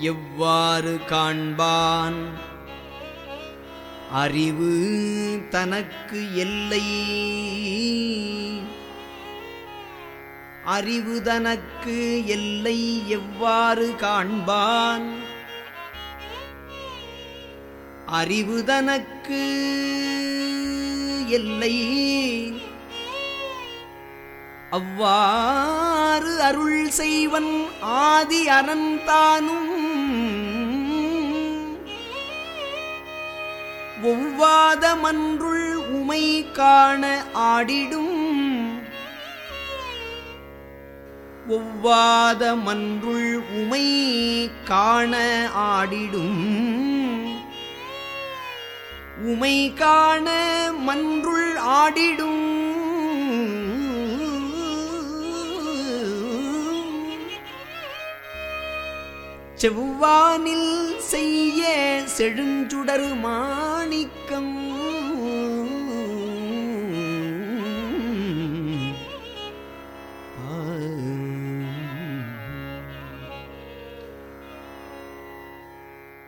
எவ்வாறு காண்பான்? அறிவு தனக்கு எல்லை அறிவு தனக்கு எல்லை எவ்வாறு காண்பான்? அறிவு தனக்கு எல்லை அவ்வாறு அருள் செய்வன் ஆதி அனந்தானும் ஒவ்வாத மன்றுள் உமை காண ஆடிடும். ஒவ்வாத மன்றுள் உமை காண ஆடிடும். உமை காண மன்றுள் ஆடிடும். செவ்வானில் செய்ய செழுஞ்சுடரு மாணிக்கம்.